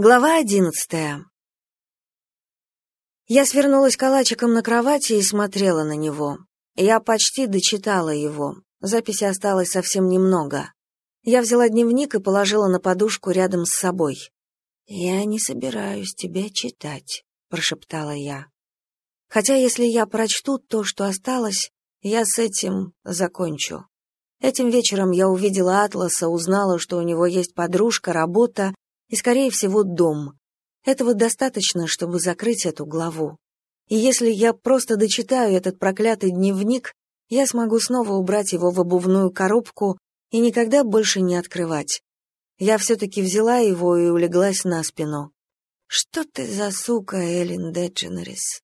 Глава одиннадцатая. Я свернулась калачиком на кровати и смотрела на него. Я почти дочитала его. Записи осталось совсем немного. Я взяла дневник и положила на подушку рядом с собой. «Я не собираюсь тебя читать», — прошептала я. «Хотя если я прочту то, что осталось, я с этим закончу». Этим вечером я увидела Атласа, узнала, что у него есть подружка, работа и, скорее всего, дом. Этого достаточно, чтобы закрыть эту главу. И если я просто дочитаю этот проклятый дневник, я смогу снова убрать его в обувную коробку и никогда больше не открывать. Я все-таки взяла его и улеглась на спину. «Что ты за сука, Эллен Дедженерис?»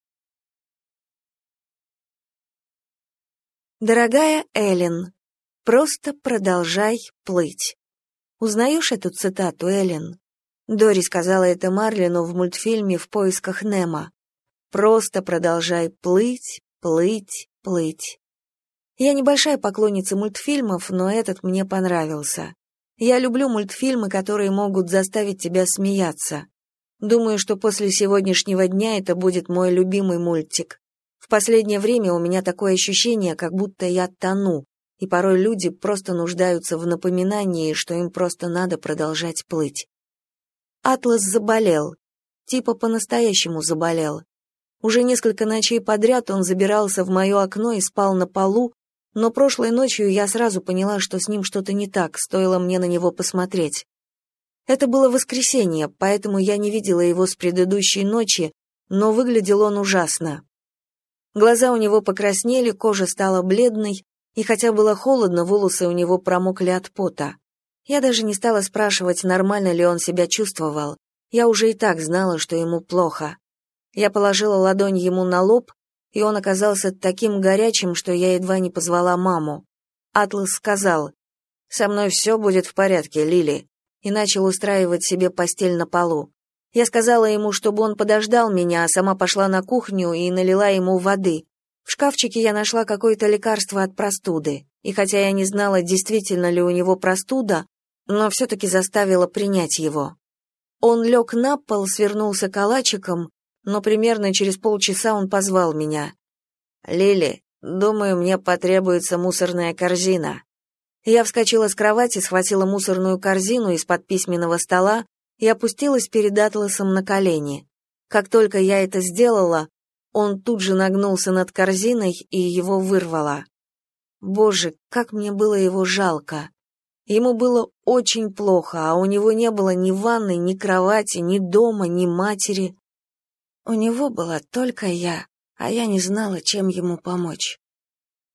Дорогая Эллен, просто продолжай плыть. Узнаешь эту цитату, Эллен? Дори сказала это Марлину в мультфильме «В поисках Немо». «Просто продолжай плыть, плыть, плыть». Я небольшая поклонница мультфильмов, но этот мне понравился. Я люблю мультфильмы, которые могут заставить тебя смеяться. Думаю, что после сегодняшнего дня это будет мой любимый мультик. В последнее время у меня такое ощущение, как будто я тону, и порой люди просто нуждаются в напоминании, что им просто надо продолжать плыть. Атлас заболел. Типа по-настоящему заболел. Уже несколько ночей подряд он забирался в мое окно и спал на полу, но прошлой ночью я сразу поняла, что с ним что-то не так, стоило мне на него посмотреть. Это было воскресенье, поэтому я не видела его с предыдущей ночи, но выглядел он ужасно. Глаза у него покраснели, кожа стала бледной, и хотя было холодно, волосы у него промокли от пота. Я даже не стала спрашивать, нормально ли он себя чувствовал. Я уже и так знала, что ему плохо. Я положила ладонь ему на лоб, и он оказался таким горячим, что я едва не позвала маму. Атлас сказал, «Со мной все будет в порядке, Лили», и начал устраивать себе постель на полу. Я сказала ему, чтобы он подождал меня, а сама пошла на кухню и налила ему воды. В шкафчике я нашла какое-то лекарство от простуды, и хотя я не знала, действительно ли у него простуда, но все-таки заставила принять его. Он лег на пол, свернулся калачиком, но примерно через полчаса он позвал меня. «Лили, думаю, мне потребуется мусорная корзина». Я вскочила с кровати, схватила мусорную корзину из-под письменного стола и опустилась перед Атласом на колени. Как только я это сделала, он тут же нагнулся над корзиной и его вырвало. Боже, как мне было его жалко. Ему было очень плохо, а у него не было ни ванны, ни кровати, ни дома, ни матери. У него была только я, а я не знала, чем ему помочь.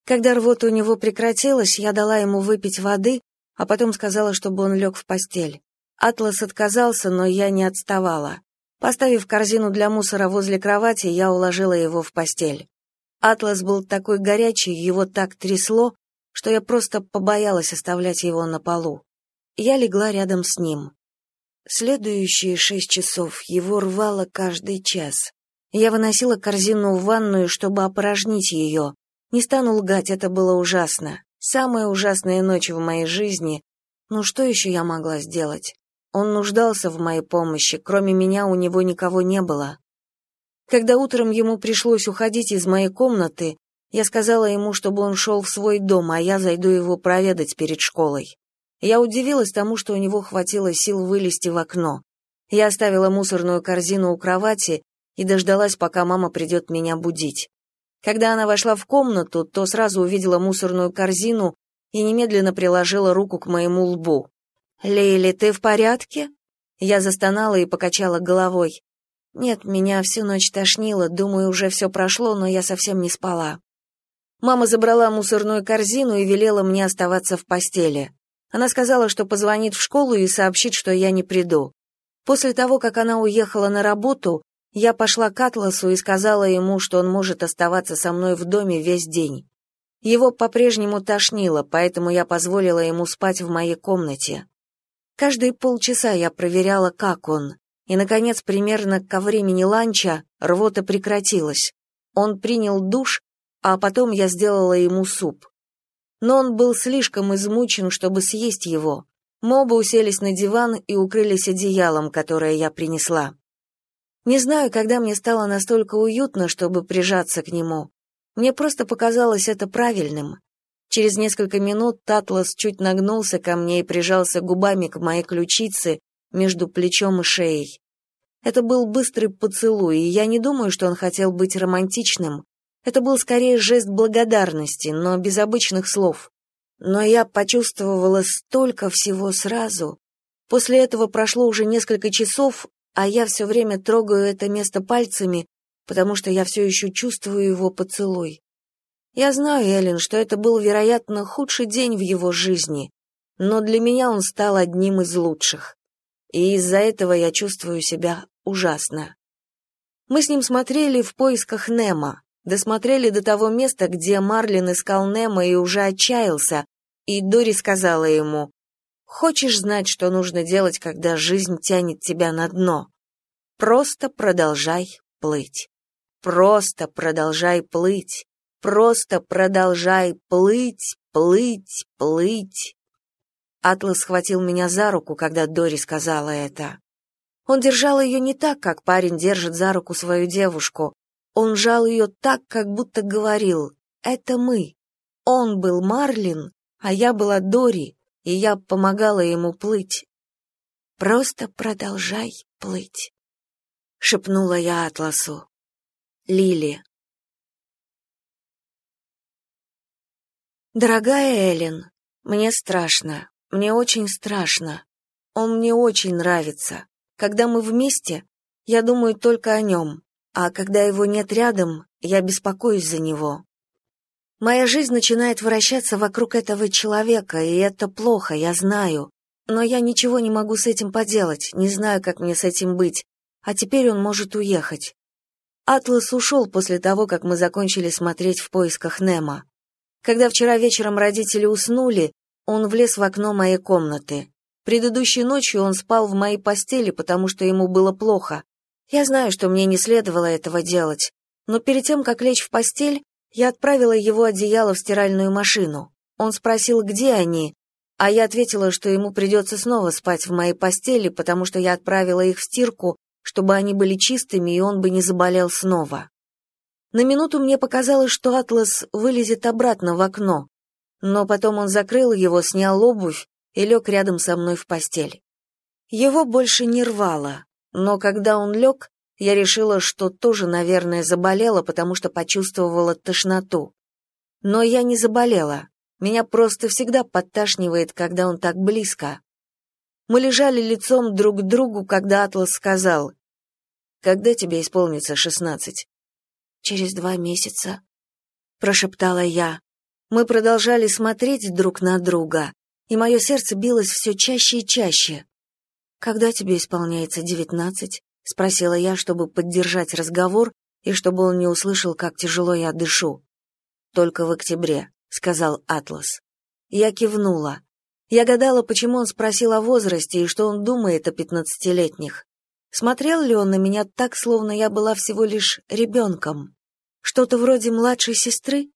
Когда рвота у него прекратилась, я дала ему выпить воды, а потом сказала, чтобы он лег в постель. Атлас отказался, но я не отставала. Поставив корзину для мусора возле кровати, я уложила его в постель. Атлас был такой горячий, его так трясло, что я просто побоялась оставлять его на полу. Я легла рядом с ним. Следующие шесть часов его рвало каждый час. Я выносила корзину в ванную, чтобы опорожнить ее. Не стану лгать, это было ужасно. Самая ужасная ночь в моей жизни. Ну что еще я могла сделать? Он нуждался в моей помощи, кроме меня у него никого не было. Когда утром ему пришлось уходить из моей комнаты, я сказала ему, чтобы он шел в свой дом, а я зайду его проведать перед школой. Я удивилась тому, что у него хватило сил вылезти в окно. Я оставила мусорную корзину у кровати и дождалась, пока мама придет меня будить. Когда она вошла в комнату, то сразу увидела мусорную корзину и немедленно приложила руку к моему лбу. «Лейли, ты в порядке?» Я застонала и покачала головой. «Нет, меня всю ночь тошнило, думаю, уже все прошло, но я совсем не спала». Мама забрала мусорную корзину и велела мне оставаться в постели. Она сказала, что позвонит в школу и сообщит, что я не приду. После того, как она уехала на работу, я пошла к Атласу и сказала ему, что он может оставаться со мной в доме весь день. Его по-прежнему тошнило, поэтому я позволила ему спать в моей комнате. Каждые полчаса я проверяла, как он, и, наконец, примерно ко времени ланча рвота прекратилась. Он принял душ а потом я сделала ему суп. Но он был слишком измучен, чтобы съесть его. Мы оба уселись на диван и укрылись одеялом, которое я принесла. Не знаю, когда мне стало настолько уютно, чтобы прижаться к нему. Мне просто показалось это правильным. Через несколько минут Татлас чуть нагнулся ко мне и прижался губами к моей ключице между плечом и шеей. Это был быстрый поцелуй, и я не думаю, что он хотел быть романтичным. Это был скорее жест благодарности, но без обычных слов. Но я почувствовала столько всего сразу. После этого прошло уже несколько часов, а я все время трогаю это место пальцами, потому что я все еще чувствую его поцелуй. Я знаю, Эллен, что это был, вероятно, худший день в его жизни, но для меня он стал одним из лучших. И из-за этого я чувствую себя ужасно. Мы с ним смотрели в поисках Немо, досмотрели до того места, где Марлин искал Немо и уже отчаялся, и Дори сказала ему, «Хочешь знать, что нужно делать, когда жизнь тянет тебя на дно? Просто продолжай плыть. Просто продолжай плыть. Просто продолжай плыть, плыть, плыть». Атлас схватил меня за руку, когда Дори сказала это. Он держал ее не так, как парень держит за руку свою девушку. Он жал ее так, как будто говорил «Это мы». Он был Марлин, а я была Дори, и я помогала ему плыть. «Просто продолжай плыть», — шепнула я Атласу. Лили. Дорогая Эллен, мне страшно, мне очень страшно. Он мне очень нравится. Когда мы вместе, я думаю только о нем, а когда его нет рядом, я беспокоюсь за него. Моя жизнь начинает вращаться вокруг этого человека, и это плохо, я знаю. Но я ничего не могу с этим поделать, не знаю, как мне с этим быть. А теперь он может уехать. Атлас ушел после того, как мы закончили смотреть в поисках Немо. Когда вчера вечером родители уснули, он влез в окно моей комнаты. Предыдущей ночью он спал в моей постели, потому что ему было плохо. Я знаю, что мне не следовало этого делать, но перед тем, как лечь в постель, я отправила его одеяло в стиральную машину. Он спросил, где они, а я ответила, что ему придется снова спать в моей постели, потому что я отправила их в стирку, чтобы они были чистыми, и он бы не заболел снова. На минуту мне показалось, что Атлас вылезет обратно в окно, но потом он закрыл его, снял обувь и лег рядом со мной в постель. Его больше не рвало, но когда он лег, я решила, что тоже, наверное, заболела, потому что почувствовала тошноту. Но я не заболела. Меня просто всегда подташнивает, когда он так близко. Мы лежали лицом друг к другу, когда Атлас сказал, «Когда тебе исполнится шестнадцать?» «Через два месяца», — прошептала я. Мы продолжали смотреть друг на друга, и мое сердце билось все чаще и чаще. «Когда тебе исполняется девятнадцать?» — спросила я, чтобы поддержать разговор и чтобы он не услышал, как тяжело я дышу. «Только в октябре», — сказал Атлас. Я кивнула. Я гадала, почему он спросил о возрасте и что он думает о пятнадцатилетних. Смотрел ли он на меня так, словно я была всего лишь ребенком? Что-то вроде младшей сестры?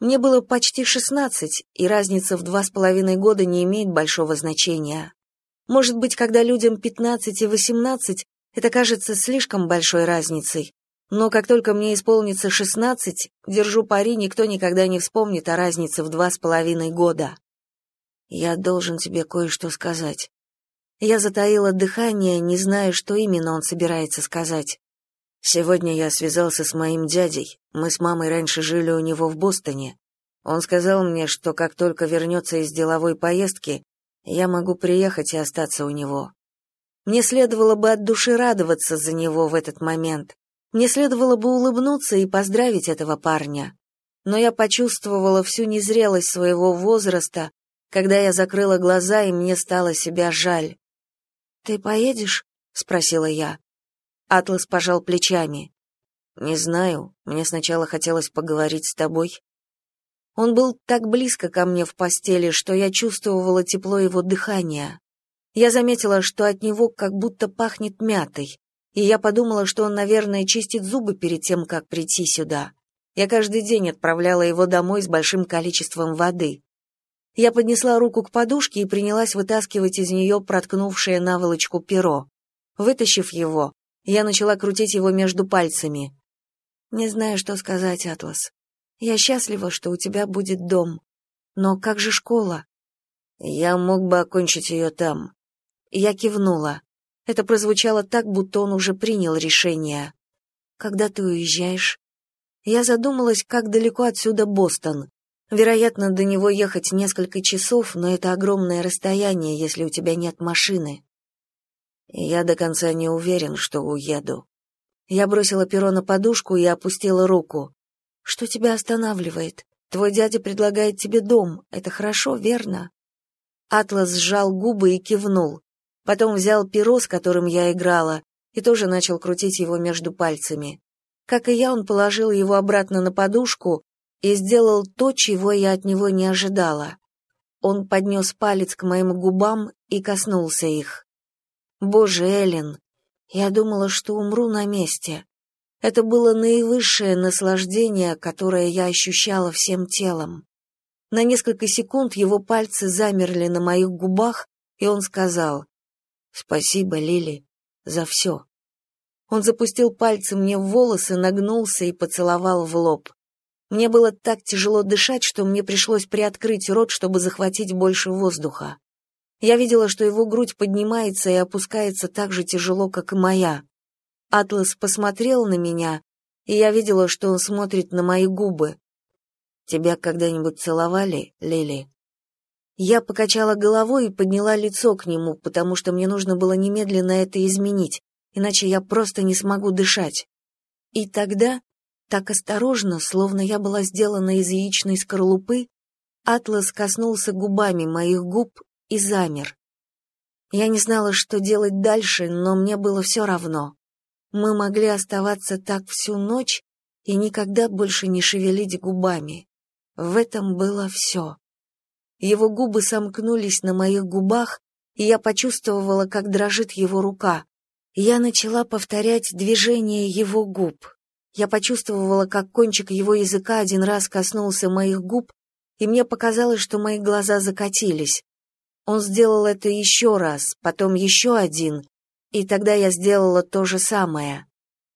Мне было почти шестнадцать, и разница в два с половиной года не имеет большого значения. Может быть, когда людям пятнадцать и восемнадцать, это кажется слишком большой разницей. Но как только мне исполнится шестнадцать, держу пари, никто никогда не вспомнит о разнице в два с половиной года. Я должен тебе кое-что сказать. Я затаила дыхание, не зная, что именно он собирается сказать. Сегодня я связался с моим дядей. Мы с мамой раньше жили у него в Бостоне. Он сказал мне, что как только вернется из деловой поездки, я могу приехать и остаться у него. Мне следовало бы от души радоваться за него в этот момент. Мне следовало бы улыбнуться и поздравить этого парня. Но я почувствовала всю незрелость своего возраста, когда я закрыла глаза, и мне стало себя жаль. «Ты поедешь?» — спросила я. Атлас пожал плечами. Не знаю, мне сначала хотелось поговорить с тобой. Он был так близко ко мне в постели, что я чувствовала тепло его дыхания. Я заметила, что от него как будто пахнет мятой, и я подумала, что он, наверное, чистит зубы перед тем, как прийти сюда. Я каждый день отправляла его домой с большим количеством воды. Я поднесла руку к подушке и принялась вытаскивать из нее проткнувшее наволочку перо. Вытащив его, я начала крутить его между пальцами. «Не знаю, что сказать, Атлас. Я счастлива, что у тебя будет дом. Но как же школа?» «Я мог бы окончить ее там». Я кивнула. Это прозвучало так, будто он уже принял решение. «Когда ты уезжаешь?» Я задумалась, как далеко отсюда Бостон. Вероятно, до него ехать несколько часов, но это огромное расстояние, если у тебя нет машины. Я до конца не уверен, что уеду. Я бросила перо на подушку и опустила руку. Что тебя останавливает? Твой дядя предлагает тебе дом. Это хорошо, верно? Атлас сжал губы и кивнул. Потом взял перо, с которым я играла, и тоже начал крутить его между пальцами. Как и я, он положил его обратно на подушку и сделал то, чего я от него не ожидала. Он поднес палец к моим губам и коснулся их. Боже, Эллен, я думала, что умру на месте. Это было наивысшее наслаждение, которое я ощущала всем телом. На несколько секунд его пальцы замерли на моих губах, и он сказал «Спасибо, Лили, за все». Он запустил пальцы мне в волосы, нагнулся и поцеловал в лоб. Мне было так тяжело дышать, что мне пришлось приоткрыть рот, чтобы захватить больше воздуха. Я видела, что его грудь поднимается и опускается так же тяжело, как и моя. Атлас посмотрел на меня, и я видела, что он смотрит на мои губы. «Тебя когда-нибудь целовали, Лили?» Я покачала головой и подняла лицо к нему, потому что мне нужно было немедленно это изменить, иначе я просто не смогу дышать. И тогда так осторожно, словно я была сделана из яичной скорлупы, Атлас коснулся губами моих губ и замер. Я не знала, что делать дальше, но мне было все равно. Мы могли оставаться так всю ночь и никогда больше не шевелить губами. В этом было все. Его губы сомкнулись на моих губах, и я почувствовала, как дрожит его рука. Я начала повторять движение его губ. Я почувствовала, как кончик его языка один раз коснулся моих губ, и мне показалось, что мои глаза закатились. Он сделал это еще раз, потом еще один, и тогда я сделала то же самое.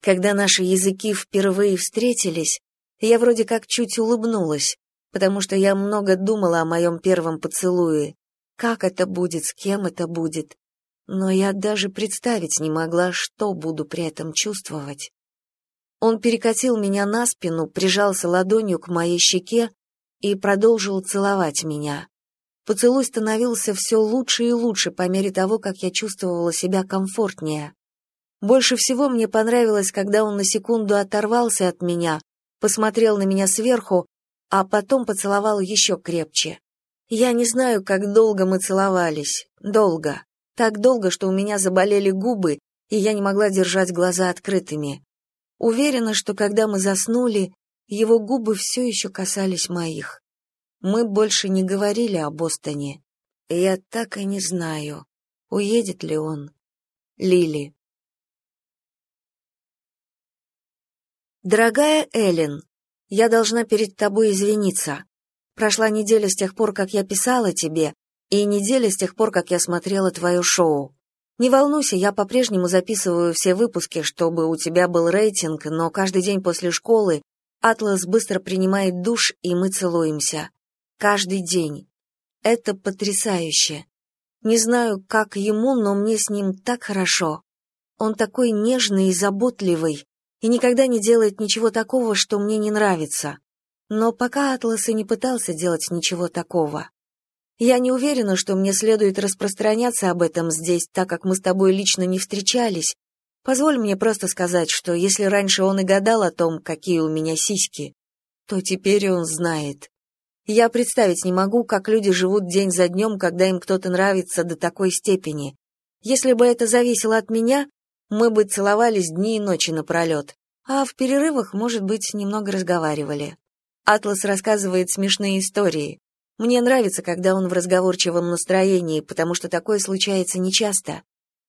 Когда наши языки впервые встретились, я вроде как чуть улыбнулась, потому что я много думала о моем первом поцелуе. Как это будет, с кем это будет. Но я даже представить не могла, что буду при этом чувствовать. Он перекатил меня на спину, прижался ладонью к моей щеке и продолжил целовать меня. Поцелуй становился все лучше и лучше по мере того, как я чувствовала себя комфортнее. Больше всего мне понравилось, когда он на секунду оторвался от меня, посмотрел на меня сверху, а потом поцеловал еще крепче. Я не знаю, как долго мы целовались. Долго. Так долго, что у меня заболели губы, и я не могла держать глаза открытыми. Уверена, что когда мы заснули, его губы все еще касались моих. Мы больше не говорили о Бостоне. Я так и не знаю, уедет ли он. Лили. Дорогая Эллен, я должна перед тобой извиниться. Прошла неделя с тех пор, как я писала тебе, и неделя с тех пор, как я смотрела твое шоу. Не волнуйся, я по-прежнему записываю все выпуски, чтобы у тебя был рейтинг, но каждый день после школы Атлас быстро принимает душ, и мы целуемся. Каждый день. Это потрясающе. Не знаю, как ему, но мне с ним так хорошо. Он такой нежный и заботливый, и никогда не делает ничего такого, что мне не нравится. Но пока Атлас и не пытался делать ничего такого. Я не уверена, что мне следует распространяться об этом здесь, так как мы с тобой лично не встречались. Позволь мне просто сказать, что если раньше он и гадал о том, какие у меня сиськи, то теперь он знает. Я представить не могу, как люди живут день за днем, когда им кто-то нравится до такой степени. Если бы это зависело от меня, мы бы целовались дни и ночи напролет, а в перерывах, может быть, немного разговаривали. Атлас рассказывает смешные истории. Мне нравится, когда он в разговорчивом настроении, потому что такое случается нечасто.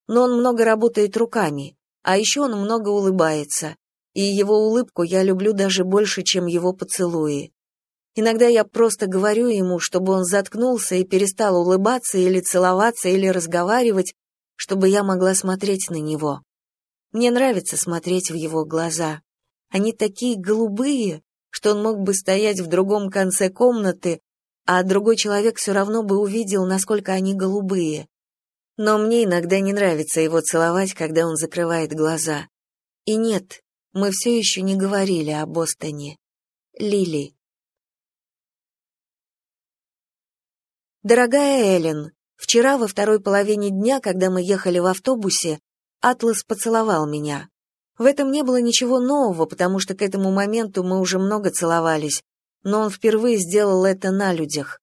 Но он много работает руками, а еще он много улыбается. И его улыбку я люблю даже больше, чем его поцелуи. Иногда я просто говорю ему, чтобы он заткнулся и перестал улыбаться или целоваться или разговаривать, чтобы я могла смотреть на него. Мне нравится смотреть в его глаза. Они такие голубые, что он мог бы стоять в другом конце комнаты, а другой человек все равно бы увидел, насколько они голубые. Но мне иногда не нравится его целовать, когда он закрывает глаза. И нет, мы все еще не говорили о Бостоне. Лили. Дорогая Эллен, вчера во второй половине дня, когда мы ехали в автобусе, Атлас поцеловал меня. В этом не было ничего нового, потому что к этому моменту мы уже много целовались, но он впервые сделал это на людях.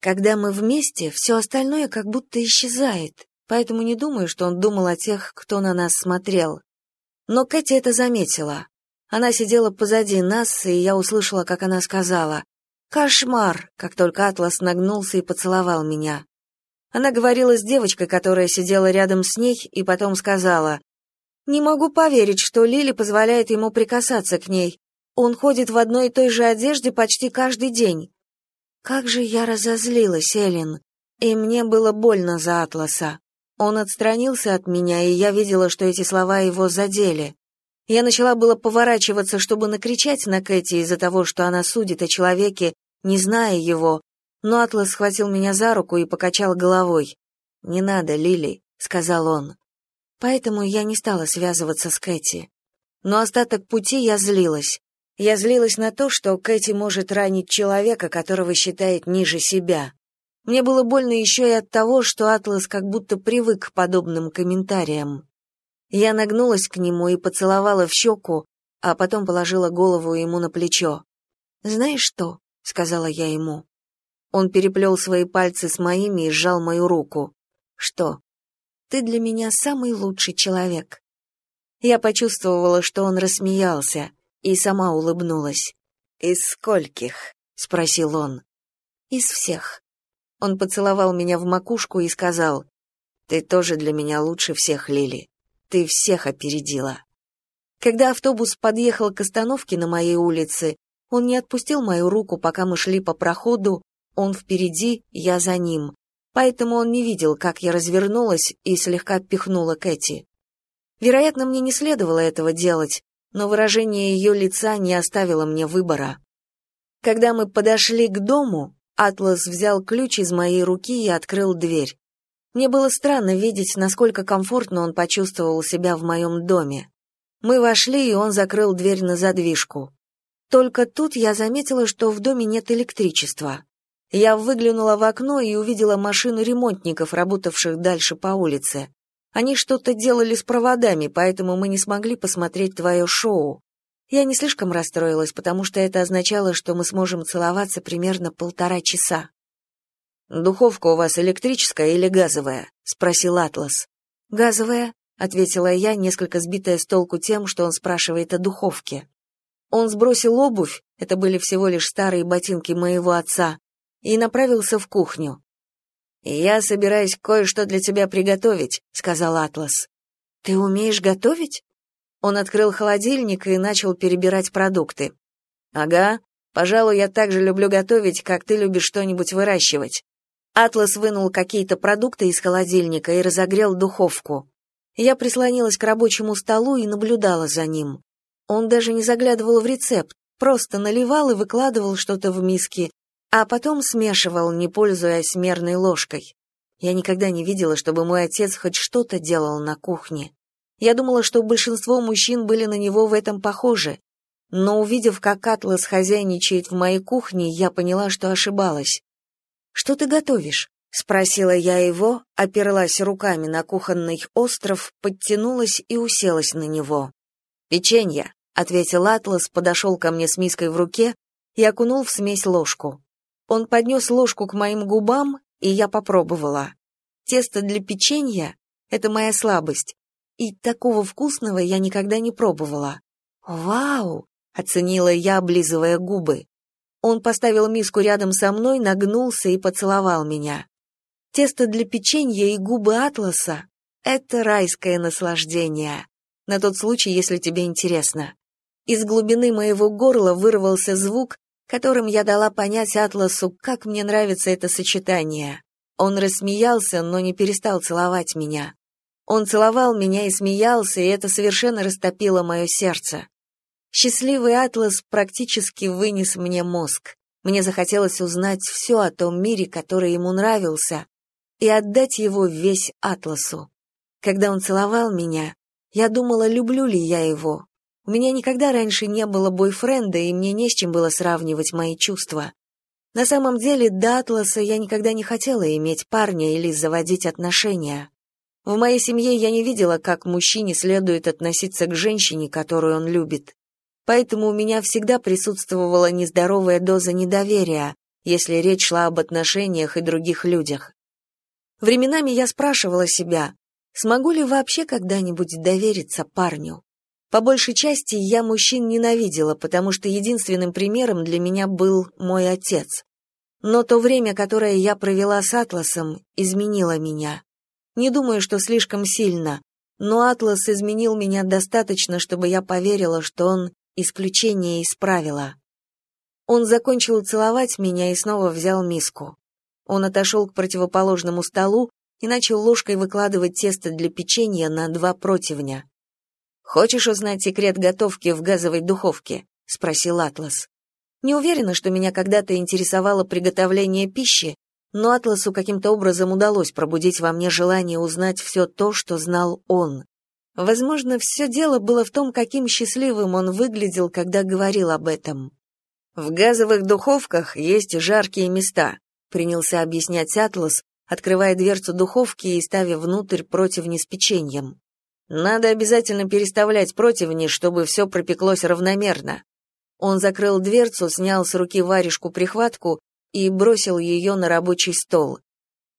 Когда мы вместе, все остальное как будто исчезает, поэтому не думаю, что он думал о тех, кто на нас смотрел. Но Кэти это заметила. Она сидела позади нас, и я услышала, как она сказала «Кошмар!», как только Атлас нагнулся и поцеловал меня. Она говорила с девочкой, которая сидела рядом с ней, и потом сказала, «Не могу поверить, что Лили позволяет ему прикасаться к ней. Он ходит в одной и той же одежде почти каждый день». Как же я разозлилась, Эллен, и мне было больно за Атласа. Он отстранился от меня, и я видела, что эти слова его задели. Я начала было поворачиваться, чтобы накричать на Кэти из-за того, что она судит о человеке, не зная его, но Атлас схватил меня за руку и покачал головой. «Не надо, Лили», — сказал он. Поэтому я не стала связываться с Кэти. Но остаток пути я злилась. Я злилась на то, что Кэти может ранить человека, которого считает ниже себя. Мне было больно еще и от того, что Атлас как будто привык к подобным комментариям. Я нагнулась к нему и поцеловала в щеку, а потом положила голову ему на плечо. «Знаешь что?» — сказала я ему. Он переплел свои пальцы с моими и сжал мою руку. «Что? Ты для меня самый лучший человек». Я почувствовала, что он рассмеялся, и сама улыбнулась. «Из скольких?» — спросил он. «Из всех». Он поцеловал меня в макушку и сказал, «Ты тоже для меня лучше всех, Лили. Ты всех опередила». Когда автобус подъехал к остановке на моей улице, он не отпустил мою руку, пока мы шли по проходу, он впереди, я за ним. Поэтому он не видел, как я развернулась и слегка пихнула Кэти. Вероятно, мне не следовало этого делать, но выражение ее лица не оставило мне выбора. Когда мы подошли к дому, Атлас взял ключ из моей руки и открыл дверь. Мне было странно видеть, насколько комфортно он почувствовал себя в моем доме. Мы вошли, и он закрыл дверь на задвижку. Только тут я заметила, что в доме нет электричества. Я выглянула в окно и увидела машину ремонтников, работавших дальше по улице. Они что-то делали с проводами, поэтому мы не смогли посмотреть твое шоу. Я не слишком расстроилась, потому что это означало, что мы сможем целоваться примерно полтора часа. «Духовка у вас электрическая или газовая?» — спросил Атлас. «Газовая», — ответила я, несколько сбитая с толку тем, что он спрашивает о духовке. Он сбросил обувь, это были всего лишь старые ботинки моего отца, и направился в кухню. «Я собираюсь кое-что для тебя приготовить», — сказал Атлас. «Ты умеешь готовить?» Он открыл холодильник и начал перебирать продукты. «Ага, пожалуй, я так же люблю готовить, как ты любишь что-нибудь выращивать». Атлас вынул какие-то продукты из холодильника и разогрел духовку. Я прислонилась к рабочему столу и наблюдала за ним. Он даже не заглядывал в рецепт, просто наливал и выкладывал что-то в миски, а потом смешивал, не пользуясь мерной ложкой. Я никогда не видела, чтобы мой отец хоть что-то делал на кухне. Я думала, что большинство мужчин были на него в этом похожи. Но увидев, как Атлас хозяйничает в моей кухне, я поняла, что ошибалась. «Что ты готовишь?» — спросила я его, оперлась руками на кухонный остров, подтянулась и уселась на него. «Печенье», — ответил Атлас, подошел ко мне с миской в руке и окунул в смесь ложку. Он поднес ложку к моим губам, и я попробовала. Тесто для печенья — это моя слабость, и такого вкусного я никогда не пробовала. «Вау!» — оценила я, облизывая губы. Он поставил миску рядом со мной, нагнулся и поцеловал меня. Тесто для печенья и губы атласа — это райское наслаждение. На тот случай, если тебе интересно. Из глубины моего горла вырвался звук, которым я дала понять Атласу, как мне нравится это сочетание. Он рассмеялся, но не перестал целовать меня. Он целовал меня и смеялся, и это совершенно растопило мое сердце. Счастливый Атлас практически вынес мне мозг. Мне захотелось узнать все о том мире, который ему нравился, и отдать его весь Атласу. Когда он целовал меня, я думала, люблю ли я его. У меня никогда раньше не было бойфренда, и мне не с чем было сравнивать мои чувства. На самом деле, до Атласа я никогда не хотела иметь парня или заводить отношения. В моей семье я не видела, как мужчине следует относиться к женщине, которую он любит. Поэтому у меня всегда присутствовала нездоровая доза недоверия, если речь шла об отношениях и других людях. Временами я спрашивала себя, смогу ли вообще когда-нибудь довериться парню. По большей части я мужчин ненавидела, потому что единственным примером для меня был мой отец. Но то время, которое я провела с Атласом, изменило меня. Не думаю, что слишком сильно, но Атлас изменил меня достаточно, чтобы я поверила, что он исключение из правила. Он закончил целовать меня и снова взял миску. Он отошел к противоположному столу и начал ложкой выкладывать тесто для печенья на два противня. «Хочешь узнать секрет готовки в газовой духовке?» — спросил Атлас. Не уверена, что меня когда-то интересовало приготовление пищи, но Атласу каким-то образом удалось пробудить во мне желание узнать все то, что знал он. Возможно, все дело было в том, каким счастливым он выглядел, когда говорил об этом. «В газовых духовках есть жаркие места», — принялся объяснять Атлас, открывая дверцу духовки и ставя внутрь противни с печеньем. «Надо обязательно переставлять противни, чтобы все пропеклось равномерно». Он закрыл дверцу, снял с руки варежку прихватку и бросил ее на рабочий стол.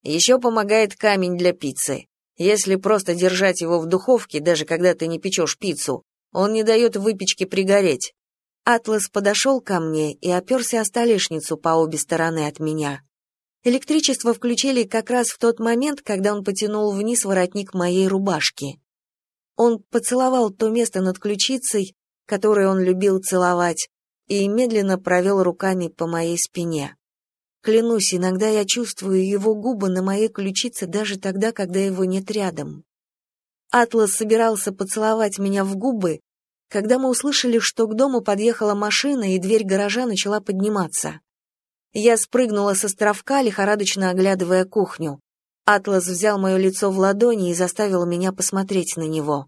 Еще помогает камень для пиццы. Если просто держать его в духовке, даже когда ты не печешь пиццу, он не дает выпечке пригореть. Атлас подошел ко мне и оперся о столешницу по обе стороны от меня. Электричество включили как раз в тот момент, когда он потянул вниз воротник моей рубашки. Он поцеловал то место над ключицей, которое он любил целовать, и медленно провел руками по моей спине. Клянусь, иногда я чувствую его губы на моей ключице даже тогда, когда его нет рядом. Атлас собирался поцеловать меня в губы, когда мы услышали, что к дому подъехала машина, и дверь гаража начала подниматься. Я спрыгнула с островка, лихорадочно оглядывая кухню. Атлас взял мое лицо в ладони и заставил меня посмотреть на него.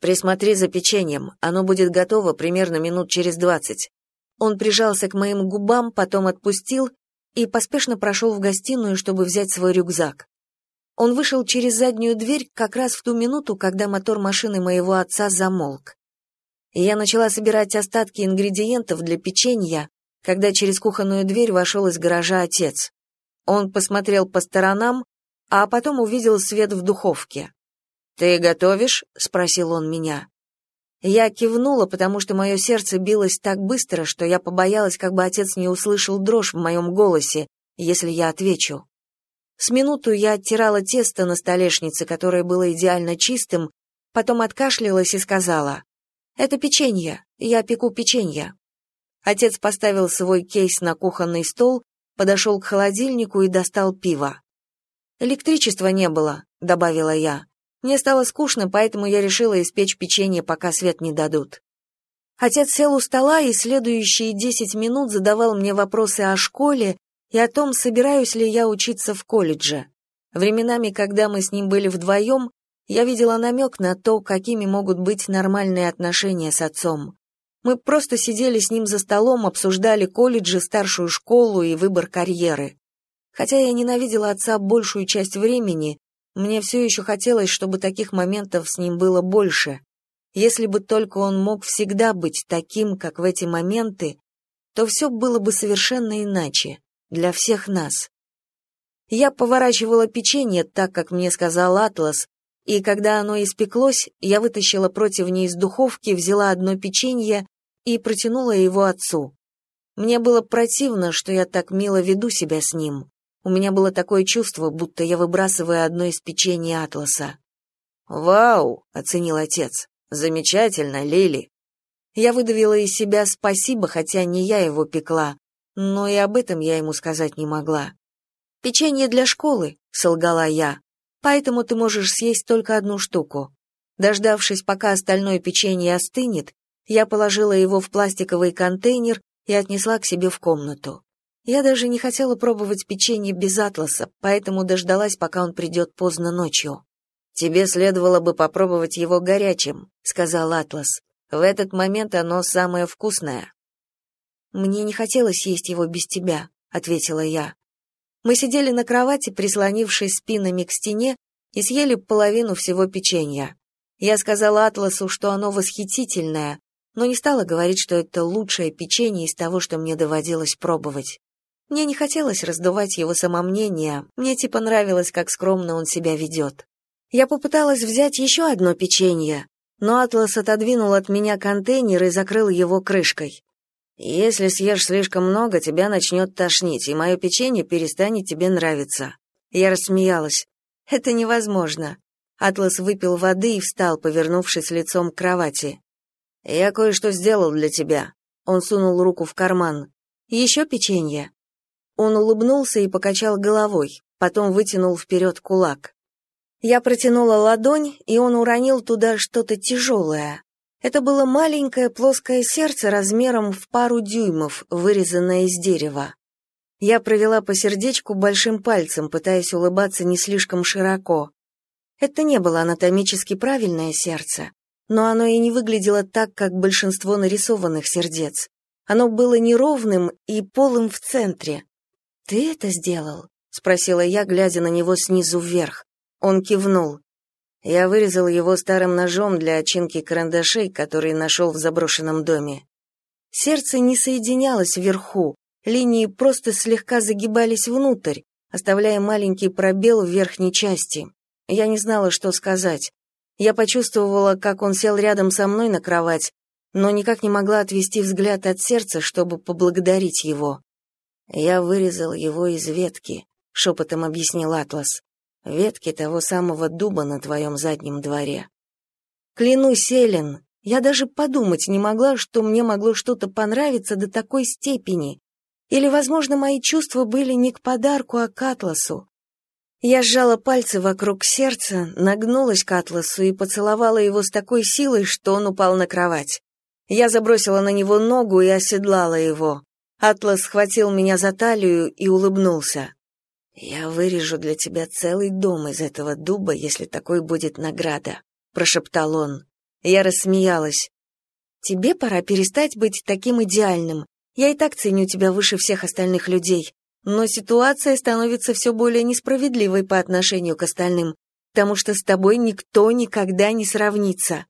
«Присмотри за печеньем, оно будет готово примерно минут через двадцать». Он прижался к моим губам, потом отпустил и поспешно прошел в гостиную, чтобы взять свой рюкзак. Он вышел через заднюю дверь как раз в ту минуту, когда мотор машины моего отца замолк. И я начала собирать остатки ингредиентов для печенья, когда через кухонную дверь вошел из гаража отец. Он посмотрел по сторонам, а потом увидел свет в духовке. «Ты готовишь?» — спросил он меня. Я кивнула, потому что мое сердце билось так быстро, что я побоялась, как бы отец не услышал дрожь в моем голосе, если я отвечу. С минуту я оттирала тесто на столешнице, которое было идеально чистым, потом откашлялась и сказала, «Это печенье, я пеку печенье». Отец поставил свой кейс на кухонный стол, подошел к холодильнику и достал пиво. «Электричества не было», — добавила я. Мне стало скучно, поэтому я решила испечь печенье, пока свет не дадут. Отец сел у стола и следующие десять минут задавал мне вопросы о школе и о том, собираюсь ли я учиться в колледже. Временами, когда мы с ним были вдвоем, я видела намек на то, какими могут быть нормальные отношения с отцом. Мы просто сидели с ним за столом, обсуждали колледжи, старшую школу и выбор карьеры. Хотя я ненавидела отца большую часть времени, мне все еще хотелось, чтобы таких моментов с ним было больше. Если бы только он мог всегда быть таким, как в эти моменты, то все было бы совершенно иначе, для всех нас. Я поворачивала печенье так, как мне сказал Атлас, и когда оно испеклось, я вытащила противни из духовки, взяла одно печенье и протянула его отцу. Мне было противно, что я так мило веду себя с ним. У меня было такое чувство, будто я выбрасываю одно из печений атласа. «Вау!» — оценил отец. «Замечательно, Лили!» Я выдавила из себя спасибо, хотя не я его пекла, но и об этом я ему сказать не могла. «Печенье для школы», — солгала я, «поэтому ты можешь съесть только одну штуку». Дождавшись, пока остальное печенье остынет, я положила его в пластиковый контейнер и отнесла к себе в комнату. Я даже не хотела пробовать печенье без атласа, поэтому дождалась, пока он придет поздно ночью. «Тебе следовало бы попробовать его горячим», — сказал Атлас. «В этот момент оно самое вкусное». «Мне не хотелось есть его без тебя», — ответила я. Мы сидели на кровати, прислонившись спинами к стене, и съели половину всего печенья. Я сказала Атласу, что оно восхитительное, но не стала говорить, что это лучшее печенье из того, что мне доводилось пробовать. Мне не хотелось раздувать его самомнение, мне типа нравилось, как скромно он себя ведет. Я попыталась взять еще одно печенье, но Атлас отодвинул от меня контейнер и закрыл его крышкой. «Если съешь слишком много, тебя начнет тошнить, и мое печенье перестанет тебе нравиться». Я рассмеялась. «Это невозможно». Атлас выпил воды и встал, повернувшись лицом к кровати. «Я кое-что сделал для тебя». Он сунул руку в карман. «Еще печенье?» Он улыбнулся и покачал головой, потом вытянул вперед кулак. Я протянула ладонь, и он уронил туда что-то тяжелое. Это было маленькое плоское сердце размером в пару дюймов, вырезанное из дерева. Я провела по сердечку большим пальцем, пытаясь улыбаться не слишком широко. Это не было анатомически правильное сердце, но оно и не выглядело так, как большинство нарисованных сердец. Оно было неровным и полым в центре. «Ты это сделал?» — спросила я, глядя на него снизу вверх. Он кивнул. Я вырезал его старым ножом для очинки карандашей, который нашел в заброшенном доме. Сердце не соединялось вверху, линии просто слегка загибались внутрь, оставляя маленький пробел в верхней части. Я не знала, что сказать. Я почувствовала, как он сел рядом со мной на кровать, но никак не могла отвести взгляд от сердца, чтобы поблагодарить его. Я вырезал его из ветки, шепотом объяснил Атлас ветки того самого дуба на твоем заднем дворе. Клянусь, Эллен, я даже подумать не могла, что мне могло что-то понравиться до такой степени. Или, возможно, мои чувства были не к подарку, а к Атласу. Я сжала пальцы вокруг сердца, нагнулась к Атласу и поцеловала его с такой силой, что он упал на кровать. Я забросила на него ногу и оседлала его. Атлас схватил меня за талию и улыбнулся. «Я вырежу для тебя целый дом из этого дуба, если такой будет награда», — прошептал он. Я рассмеялась. «Тебе пора перестать быть таким идеальным. Я и так ценю тебя выше всех остальных людей. Но ситуация становится все более несправедливой по отношению к остальным, потому что с тобой никто никогда не сравнится».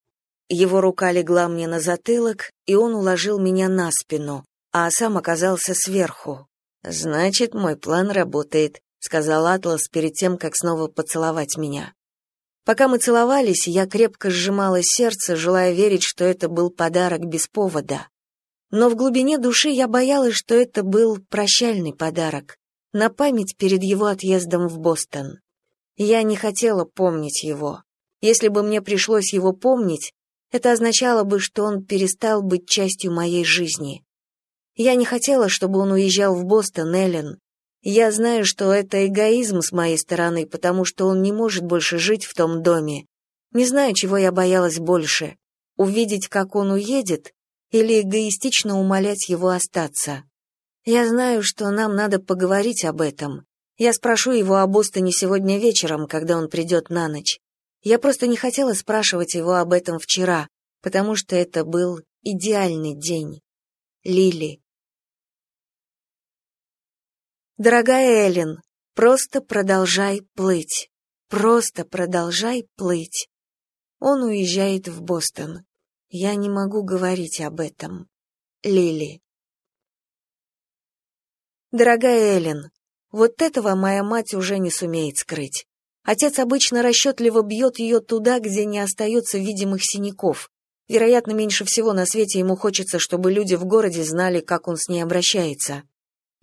Его рука легла мне на затылок, и он уложил меня на спину, а сам оказался сверху. «Значит, мой план работает», сказал Атлас перед тем, как снова поцеловать меня. Пока мы целовались, я крепко сжимала сердце, желая верить, что это был подарок без повода. Но в глубине души я боялась, что это был прощальный подарок, на память перед его отъездом в Бостон. Я не хотела помнить его. Если бы мне пришлось его помнить, это означало бы, что он перестал быть частью моей жизни. Я не хотела, чтобы он уезжал в Бостон, Эллен, я знаю, что это эгоизм с моей стороны, потому что он не может больше жить в том доме. Не знаю, чего я боялась больше — увидеть, как он уедет, или эгоистично умолять его остаться. Я знаю, что нам надо поговорить об этом. Я спрошу его об Бостоне сегодня вечером, когда он придет на ночь. Я просто не хотела спрашивать его об этом вчера, потому что это был идеальный день. Лили. Дорогая Эллен, просто продолжай плыть. Просто продолжай плыть. Он уезжает в Бостон. Я не могу говорить об этом. Лили. Дорогая Эллен, вот этого моя мать уже не сумеет скрыть. Отец обычно расчетливо бьет ее туда, где не остается видимых синяков. Вероятно, меньше всего на свете ему хочется, чтобы люди в городе знали, как он с ней обращается.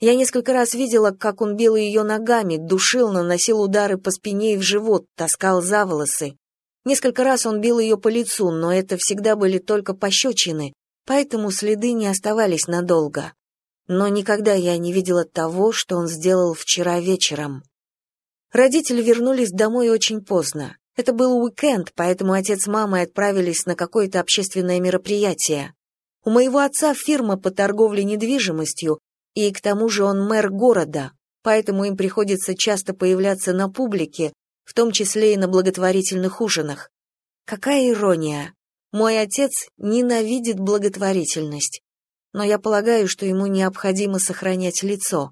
Я несколько раз видела, как он бил ее ногами, душил, наносил удары по спине и в живот, таскал за волосы. Несколько раз он бил ее по лицу, но это всегда были только пощечины, поэтому следы не оставались надолго. Но никогда я не видела того, что он сделал вчера вечером. Родители вернулись домой очень поздно. Это был уикенд, поэтому отец с мамой отправились на какое-то общественное мероприятие. У моего отца фирма по торговле недвижимостью, и к тому же он мэр города, поэтому им приходится часто появляться на публике, в том числе и на благотворительных ужинах. Какая ирония! Мой отец ненавидит благотворительность, но я полагаю, что ему необходимо сохранять лицо.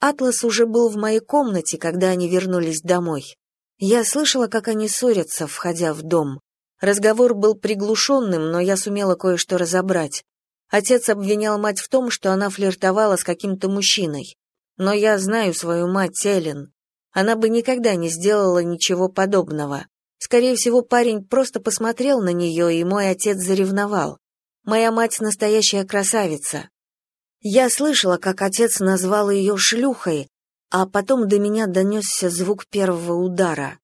Атлас уже был в моей комнате, когда они вернулись домой. Я слышала, как они ссорятся, входя в дом. Разговор был приглушенным, но я сумела кое-что разобрать. Отец обвинял мать в том, что она флиртовала с каким-то мужчиной. Но я знаю свою мать, Эллен. Она бы никогда не сделала ничего подобного. Скорее всего, парень просто посмотрел на нее, и мой отец заревновал. Моя мать настоящая красавица. Я слышала, как отец назвал ее шлюхой, а потом до меня донесся звук первого удара.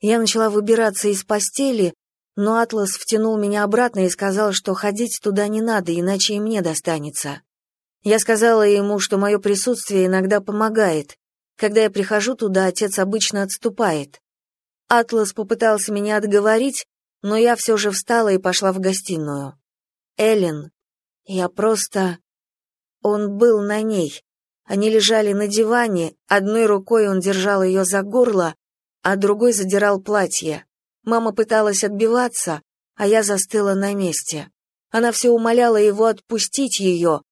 Я начала выбираться из постели, но Атлас втянул меня обратно и сказал, что ходить туда не надо, иначе и мне достанется. Я сказала ему, что мое присутствие иногда помогает. Когда я прихожу туда, отец обычно отступает. Атлас попытался меня отговорить, но я все же встала и пошла в гостиную. Эллен, я просто... Он был на ней. Они лежали на диване, одной рукой он держал ее за горло, а другой задирал платье. Мама пыталась отбиваться, а я застыла на месте. Она все умоляла его отпустить ее,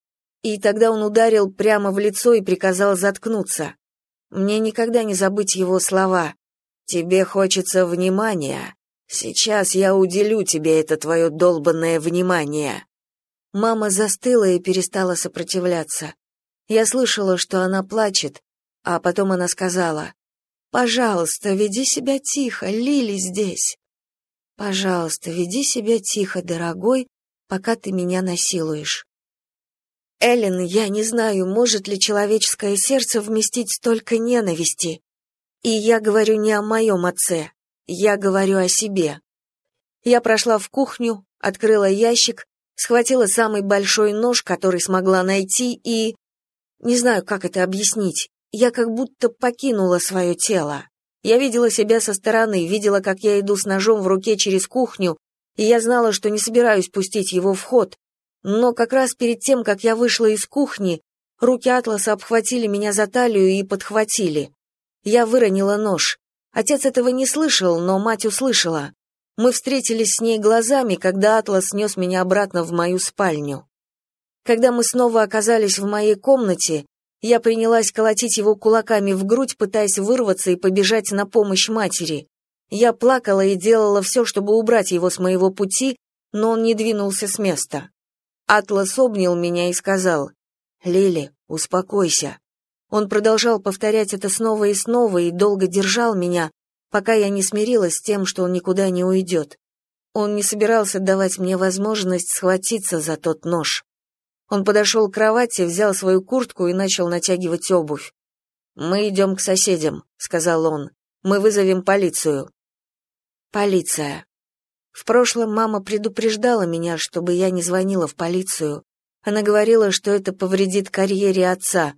и тогда он ударил прямо в лицо и приказал заткнуться. Мне никогда не забыть его слова. «Тебе хочется внимания. Сейчас я уделю тебе это твое долбанное внимание». Мама застыла и перестала сопротивляться. Я слышала, что она плачет, а потом она сказала, Пожалуйста, веди себя тихо, Лили здесь. Пожалуйста, веди себя тихо, дорогой, пока ты меня насилуешь. Эллен, я не знаю, может ли человеческое сердце вместить столько ненависти. И я говорю не о моем отце, я говорю о себе. Я прошла в кухню, открыла ящик, схватила самый большой нож, который смогла найти, и... Не знаю, как это объяснить я как будто покинула свое тело. Я видела себя со стороны, видела, как я иду с ножом в руке через кухню, и я знала, что не собираюсь пустить его в ход. Но как раз перед тем, как я вышла из кухни, руки Атласа обхватили меня за талию и подхватили. Я выронила нож. Отец этого не слышал, но мать услышала. Мы встретились с ней глазами, когда Атлас снес меня обратно в мою спальню. Когда мы снова оказались в моей комнате, я принялась колотить его кулаками в грудь, пытаясь вырваться и побежать на помощь матери. Я плакала и делала все, чтобы убрать его с моего пути, но он не двинулся с места. Атлас обнял меня и сказал, «Лили, успокойся». Он продолжал повторять это снова и снова и долго держал меня, пока я не смирилась с тем, что он никуда не уйдет. Он не собирался давать мне возможность схватиться за тот нож. Он подошел к кровати, взял свою куртку и начал натягивать обувь. «Мы идем к соседям», — сказал он. «Мы вызовем полицию». Полиция. В прошлом мама предупреждала меня, чтобы я не звонила в полицию. Она говорила, что это повредит карьере отца.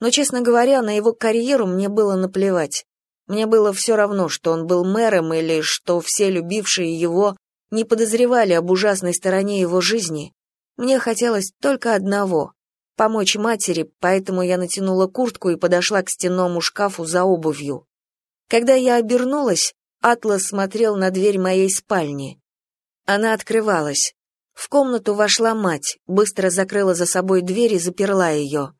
Но, честно говоря, на его карьеру мне было наплевать. Мне было все равно, что он был мэром или что все любившие его не подозревали об ужасной стороне его жизни. Мне хотелось только одного — помочь матери, поэтому я натянула куртку и подошла к стенному шкафу за обувью. Когда я обернулась, Атлас смотрел на дверь моей спальни. Она открывалась. В комнату вошла мать, быстро закрыла за собой дверь и заперла ее.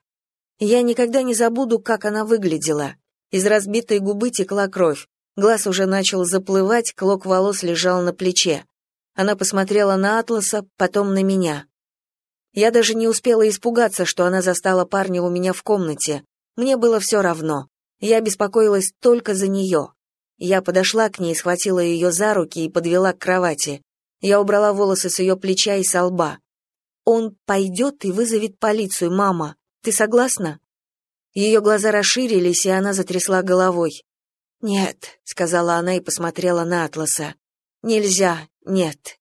Я никогда не забуду, как она выглядела. Из разбитой губы текла кровь, глаз уже начал заплывать, клок волос лежал на плече. Она посмотрела на Атласа, потом на меня. Я даже не успела испугаться, что она застала парня у меня в комнате. Мне было все равно. Я беспокоилась только за нее. Я подошла к ней, схватила ее за руки и подвела к кровати. Я убрала волосы с ее плеча и со лба. «Он пойдет и вызовет полицию, мама. Ты согласна?» Ее глаза расширились, и она затрясла головой. «Нет», — сказала она и посмотрела на Атласа. «Нельзя, нет».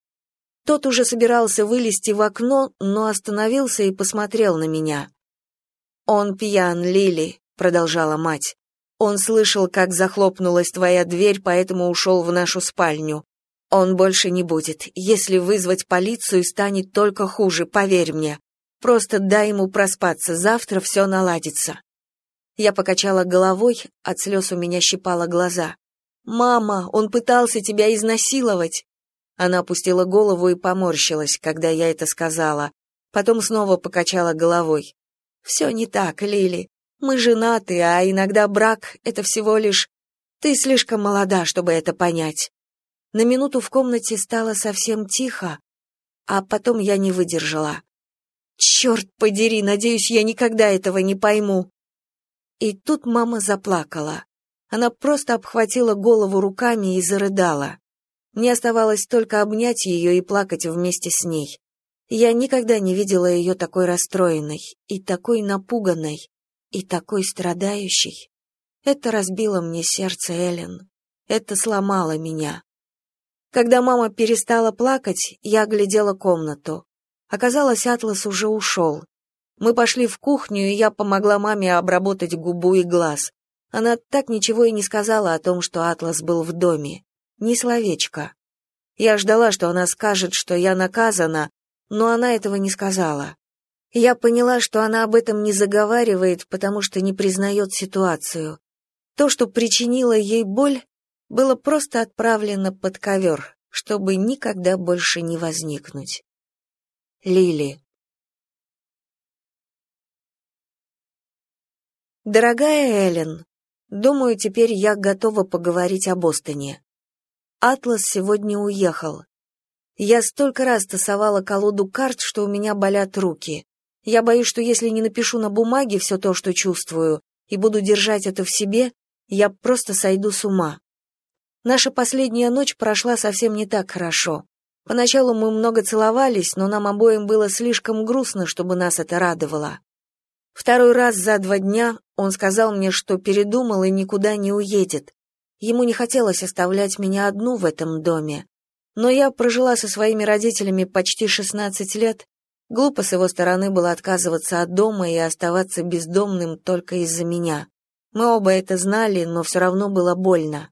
Тот уже собирался вылезти в окно, но остановился и посмотрел на меня. «Он пьян, Лили», — продолжала мать. «Он слышал, как захлопнулась твоя дверь, поэтому ушел в нашу спальню. Он больше не будет. Если вызвать полицию, станет только хуже, поверь мне. Просто дай ему проспаться, завтра все наладится». Я покачала головой, от слез у меня щипало глаза. «Мама, он пытался тебя изнасиловать!» Она опустила голову и поморщилась, когда я это сказала. Потом снова покачала головой. «Все не так, Лили. Мы женаты, а иногда брак — это всего лишь... Ты слишком молода, чтобы это понять». На минуту в комнате стало совсем тихо, а потом я не выдержала. «Черт подери, надеюсь, я никогда этого не пойму». И тут мама заплакала. Она просто обхватила голову руками и зарыдала. Мне оставалось только обнять ее и плакать вместе с ней. Я никогда не видела ее такой расстроенной, и такой напуганной, и такой страдающей. Это разбило мне сердце, Эллен. Это сломало меня. Когда мама перестала плакать, я глядела комнату. Оказалось, Атлас уже ушел. Мы пошли в кухню, и я помогла маме обработать губу и глаз. Она так ничего и не сказала о том, что Атлас был в доме. Ни словечко. Я ждала, что она скажет, что я наказана, но она этого не сказала. Я поняла, что она об этом не заговаривает, потому что не признает ситуацию. То, что причинило ей боль, было просто отправлено под ковер, чтобы никогда больше не возникнуть. Лили. Дорогая Эллен, думаю, теперь я готова поговорить о Бостоне. Атлас сегодня уехал. Я столько раз тасовала колоду карт, что у меня болят руки. Я боюсь, что если не напишу на бумаге все то, что чувствую, и буду держать это в себе, я просто сойду с ума. Наша последняя ночь прошла совсем не так хорошо. Поначалу мы много целовались, но нам обоим было слишком грустно, чтобы нас это радовало. Второй раз за два дня он сказал мне, что передумал и никуда не уедет. Ему не хотелось оставлять меня одну в этом доме. Но я прожила со своими родителями почти 16 лет. Глупо с его стороны было отказываться от дома и оставаться бездомным только из-за меня. Мы оба это знали, но все равно было больно.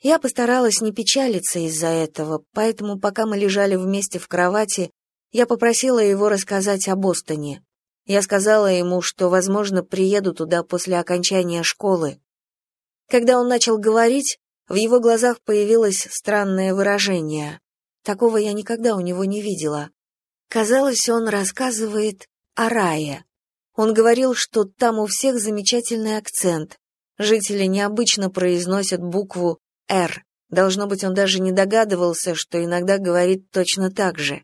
Я постаралась не печалиться из-за этого, поэтому пока мы лежали вместе в кровати, я попросила его рассказать о Бостоне. Я сказала ему, что, возможно, приеду туда после окончания школы. Когда он начал говорить, в его глазах появилось странное выражение. Такого я никогда у него не видела. Казалось, он рассказывает о рае. Он говорил, что там у всех замечательный акцент. Жители необычно произносят букву «Р». Должно быть, он даже не догадывался, что иногда говорит точно так же.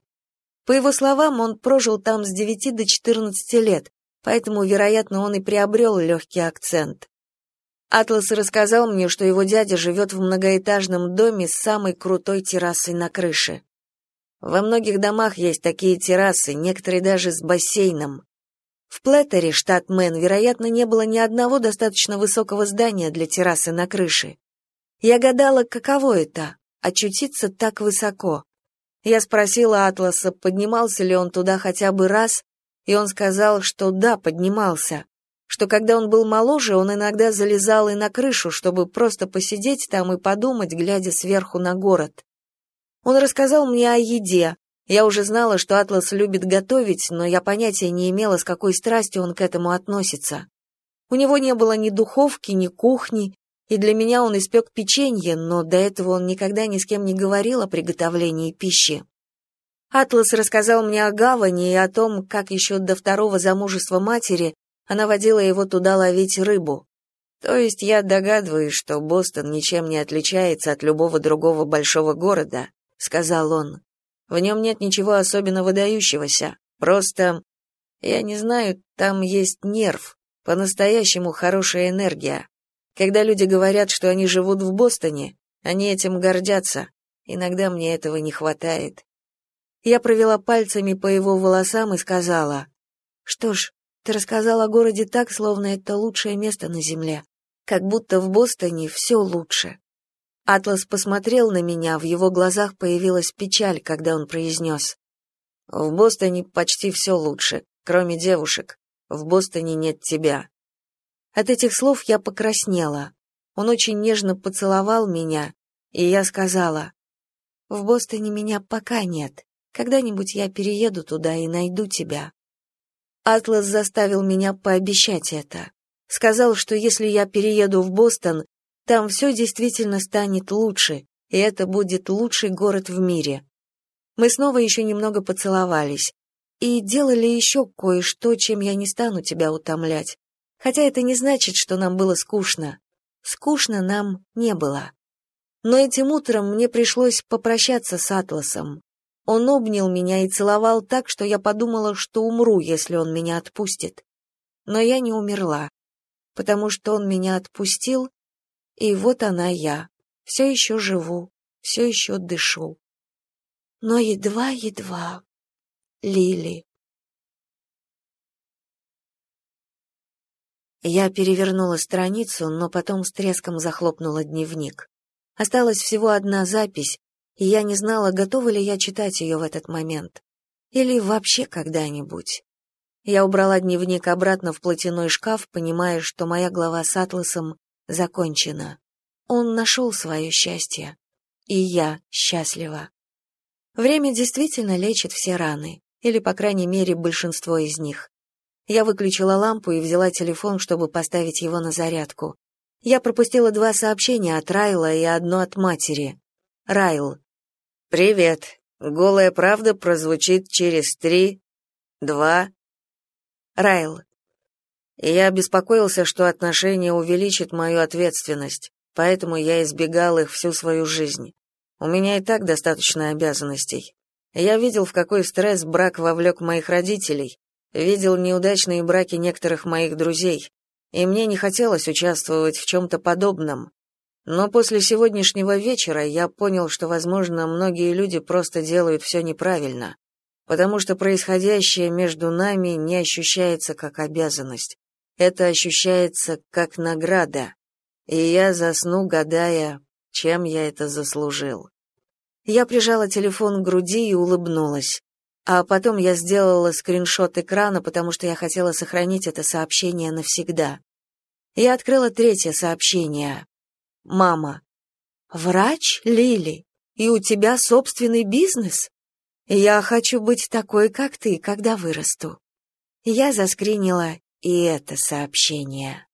По его словам, он прожил там с 9 до 14 лет, поэтому, вероятно, он и приобрел легкий акцент. Атлас рассказал мне, что его дядя живет в многоэтажном доме с самой крутой террасой на крыше. Во многих домах есть такие террасы, некоторые даже с бассейном. В Плеторе, штат Мэн, вероятно, не было ни одного достаточно высокого здания для террасы на крыше. Я гадала, каково это — очутиться так высоко. Я спросила Атласа, поднимался ли он туда хотя бы раз, и он сказал, что да, поднимался, что когда он был моложе, он иногда залезал и на крышу, чтобы просто посидеть там и подумать, глядя сверху на город. Он рассказал мне о еде. Я уже знала, что Атлас любит готовить, но я понятия не имела, с какой страстью он к этому относится. У него не было ни духовки, ни кухни, и для меня он испек печенье, но до этого он никогда ни с кем не говорил о приготовлении пищи. Атлас рассказал мне о гавани и о том, как еще до второго замужества матери она водила его туда ловить рыбу. То есть я догадываюсь, что Бостон ничем не отличается от любого другого большого города, сказал он. В нем нет ничего особенно выдающегося. Просто, я не знаю, там есть нерв, по-настоящему хорошая энергия. Когда люди говорят, что они живут в Бостоне, они этим гордятся. Иногда мне этого не хватает. Я провела пальцами по его волосам и сказала, «Что ж, ты рассказал о городе так, словно это лучшее место на земле, как будто в Бостоне все лучше». Атлас посмотрел на меня, в его глазах появилась печаль, когда он произнес. «В Бостоне почти все лучше, кроме девушек. В Бостоне нет тебя». От этих слов я покраснела. Он очень нежно поцеловал меня, и я сказала, «В Бостоне меня пока нет. Когда-нибудь я перееду туда и найду тебя». Атлас заставил меня пообещать это. Сказал, что если я перееду в Бостон, там все действительно станет лучше, и это будет лучший город в мире. Мы снова еще немного поцеловались и делали еще кое-что, чем я не стану тебя утомлять. Хотя это не значит, что нам было скучно. Скучно нам не было. Но этим утром мне пришлось попрощаться с Атласом. Он обнял меня и целовал так, что я подумала, что умру, если он меня отпустит. Но я не умерла, потому что он меня отпустил и вот она я, все еще живу, все еще дышу. Но едва-едва. Лили. Я перевернула страницу, но потом с треском захлопнула дневник. Осталась всего одна запись, и я не знала, готова ли я читать ее в этот момент. Или вообще когда-нибудь. Я убрала дневник обратно в платяной шкаф, понимая, что моя глава с атласом закончено. Он нашел свое счастье. И я счастлива. Время действительно лечит все раны, или, по крайней мере, большинство из них. Я выключила лампу и взяла телефон, чтобы поставить его на зарядку. Я пропустила два сообщения от Райла и одно от матери. Райл. «Привет. Голая правда прозвучит через три, два...» Райл. Я беспокоился, что отношения увеличат мою ответственность, поэтому я избегал их всю свою жизнь. У меня и так достаточно обязанностей. Я видел, в какой стресс брак вовлек моих родителей, видел неудачные браки некоторых моих друзей, и мне не хотелось участвовать в чем-то подобном. Но после сегодняшнего вечера я понял, что, возможно, многие люди просто делают все неправильно, потому что происходящее между нами не ощущается как обязанность это ощущается как награда, и я засну, гадая, чем я это заслужил. Я прижала телефон к груди и улыбнулась. А потом я сделала скриншот экрана, потому что я хотела сохранить это сообщение навсегда. Я открыла третье сообщение. Мама. Врач, Лили, и у тебя собственный бизнес? Я хочу быть такой, как ты, когда вырасту. Я заскринила и это сообщение.